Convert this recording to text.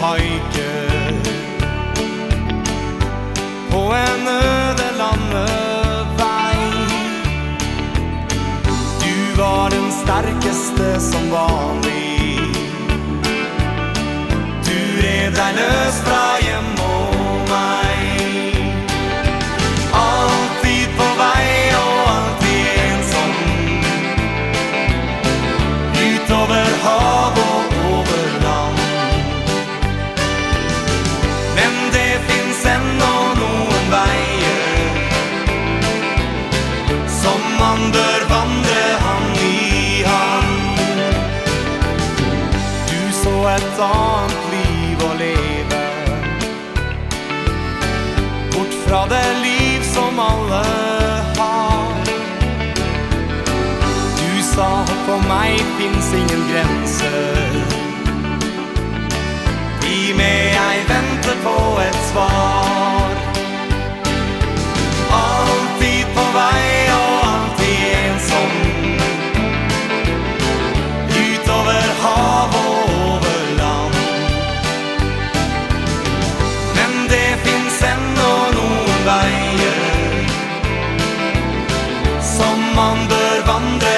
haiker på en øde landevei. Du var den sterkeste som vanlig. Du rev deg løs fra man bør vandre hand i hand. Du så et annet liv å leve. Bort fra det liv som alle har. Du sa for meg fins ingen grenser. Bør vandre